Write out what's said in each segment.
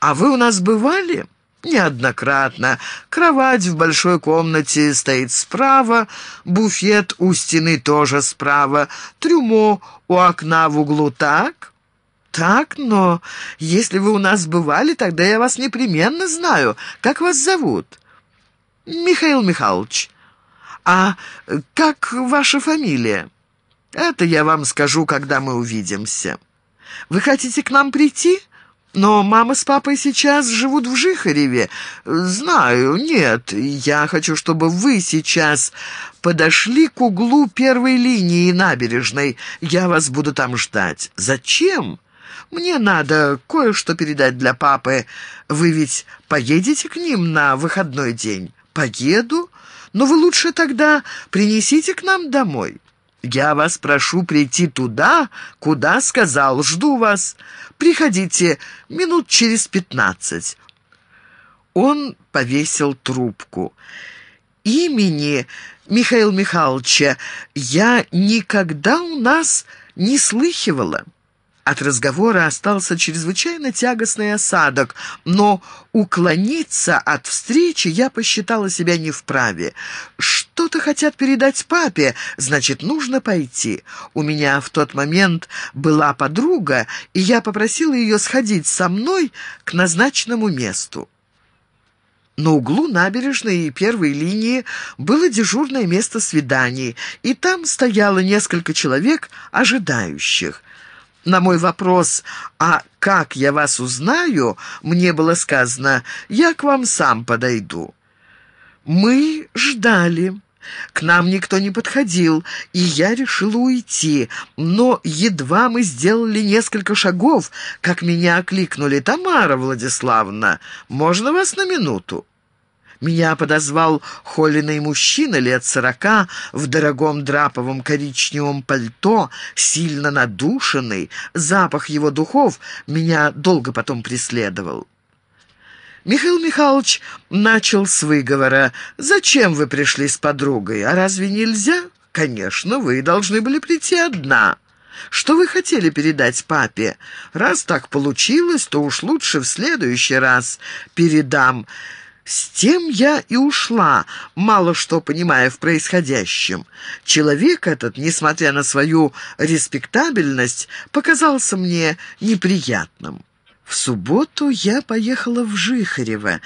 «А вы у нас бывали?» «Неоднократно. Кровать в большой комнате стоит справа, буфет у стены тоже справа, трюмо у окна в углу так?» «Так, но если вы у нас бывали, тогда я вас непременно знаю. Как вас зовут?» «Михаил Михайлович». «А как ваша фамилия?» «Это я вам скажу, когда мы увидимся». «Вы хотите к нам прийти?» Но мама с папой сейчас живут в Жихареве. Знаю, нет, я хочу, чтобы вы сейчас подошли к углу первой линии набережной. Я вас буду там ждать. Зачем? Мне надо кое-что передать для папы. Вы ведь поедете к ним на выходной день? Поеду? Но вы лучше тогда принесите к нам домой. Я вас прошу прийти туда, куда сказал. Жду вас. Приходите минут через пятнадцать». Он повесил трубку. Имени Михаила Михайловича я никогда у нас не слыхивала. От разговора остался чрезвычайно тягостный осадок, но уклониться от встречи я посчитала себя не вправе. Что-то хотят передать папе, значит, нужно пойти. У меня в тот момент была подруга, и я попросила ее сходить со мной к назначенному месту. На углу набережной и первой линии было дежурное место свиданий, и там стояло несколько человек, ожидающих. На мой вопрос «А как я вас узнаю?» мне было сказано «Я к вам сам подойду». Мы ждали. К нам никто не подходил, и я решила уйти. Но едва мы сделали несколько шагов, как меня окликнули «Тамара Владиславовна, можно вас на минуту?» Меня подозвал холеный мужчина лет сорока в дорогом драповом коричневом пальто, сильно надушенный. Запах его духов меня долго потом преследовал. Михаил Михайлович начал с выговора. «Зачем вы пришли с подругой? А разве нельзя? Конечно, вы должны были прийти одна». Что вы хотели передать папе? Раз так получилось, то уж лучше в следующий раз передам. С тем я и ушла, мало что понимая в происходящем. Человек этот, несмотря на свою респектабельность, показался мне неприятным. В субботу я поехала в Жихарево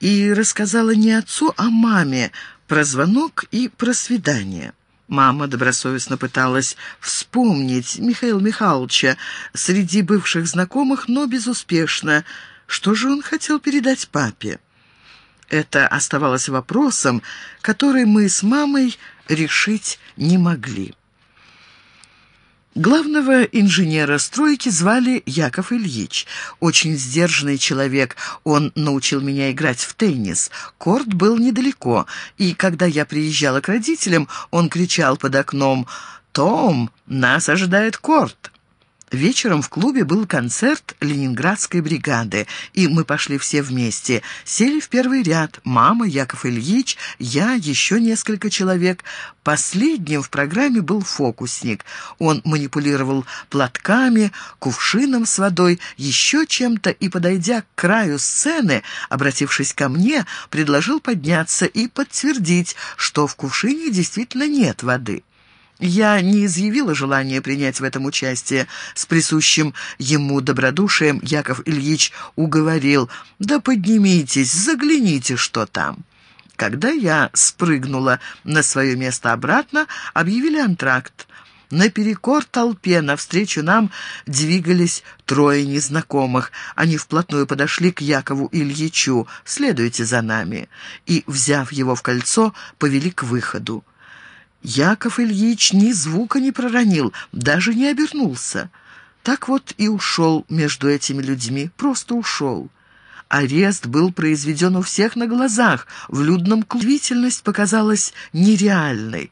и рассказала не отцу, а маме про звонок и про свидание. Мама добросовестно пыталась вспомнить Михаила Михайловича среди бывших знакомых, но безуспешно. Что же он хотел передать папе? Это оставалось вопросом, который мы с мамой решить не могли. Главного инженера стройки звали Яков Ильич. Очень сдержанный человек, он научил меня играть в теннис. Корт был недалеко, и когда я приезжала к родителям, он кричал под окном «Том, нас ожидает корт». Вечером в клубе был концерт ленинградской бригады, и мы пошли все вместе. Сели в первый ряд. Мама, Яков Ильич, я, еще несколько человек. Последним в программе был фокусник. Он манипулировал платками, кувшином с водой, еще чем-то, и, подойдя к краю сцены, обратившись ко мне, предложил подняться и подтвердить, что в кувшине действительно нет воды. Я не изъявила желания принять в этом участие. С присущим ему добродушием Яков Ильич уговорил «Да поднимитесь, загляните, что там». Когда я спрыгнула на свое место обратно, объявили антракт. Наперекор толпе навстречу нам двигались трое незнакомых. Они вплотную подошли к Якову Ильичу. «Следуйте за нами». И, взяв его в кольцо, повели к выходу. Яков Ильич ни звука не проронил, даже не обернулся. Так вот и ушел между этими людьми, просто ушел. Арест был произведен у всех на глазах, в людном клубительность показалась нереальной.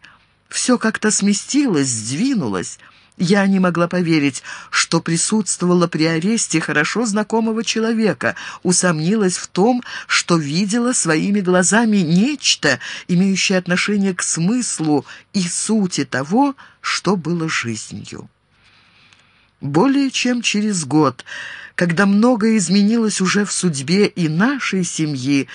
Все как-то сместилось, сдвинулось. Я не могла поверить, что присутствовала при аресте хорошо знакомого человека, усомнилась в том, что видела своими глазами нечто, имеющее отношение к смыслу и сути того, что было жизнью. Более чем через год, когда многое изменилось уже в судьбе и нашей семьи,